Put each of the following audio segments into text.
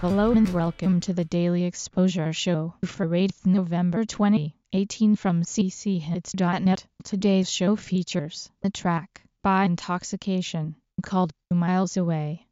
Hello and welcome to the Daily Exposure Show for 8th November 2018 from cchits.net. Today's show features the track by Intoxication called Miles Away.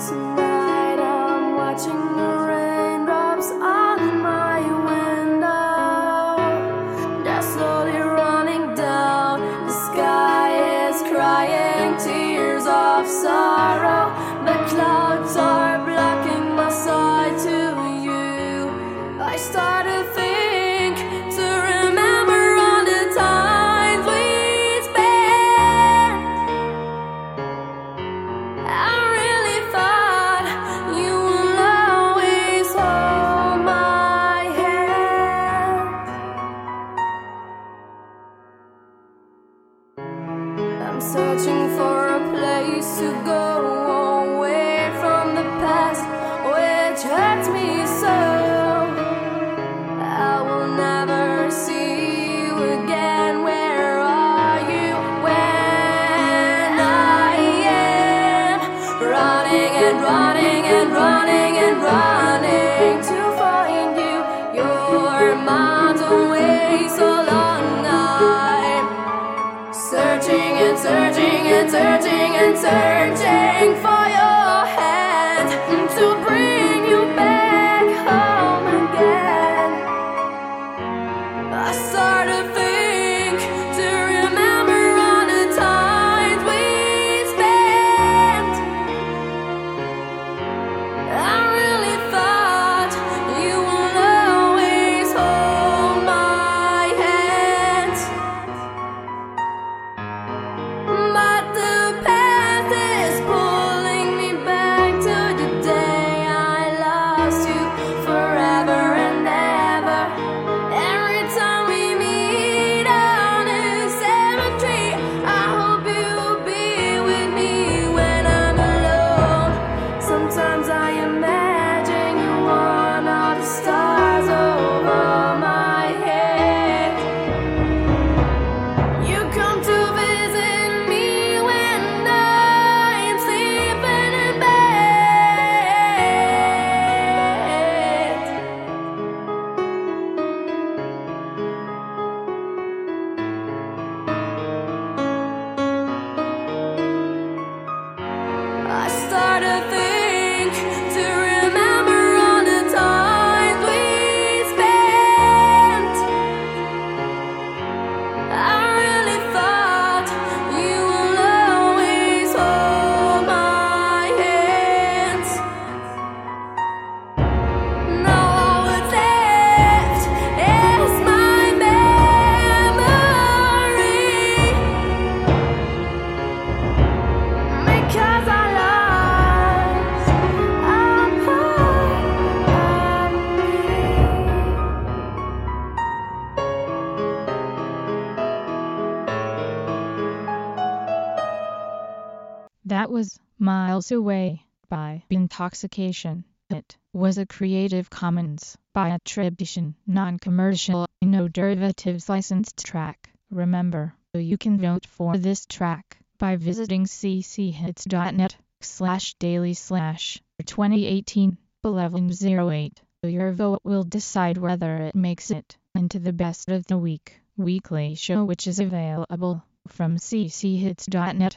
Tonight I'm searching for a place to go away from the past, which hurts me so. I will never see you again. Where are you when I am running and running and running and running to find you? You're away, so long searching and searching and searching and searching for your That was Miles Away by Intoxication. It was a Creative Commons by attribution, non-commercial, no derivatives licensed track. Remember, you can vote for this track by visiting cchits.net slash daily slash 2018 1108. Your vote will decide whether it makes it into the best of the week weekly show which is available from cchits.net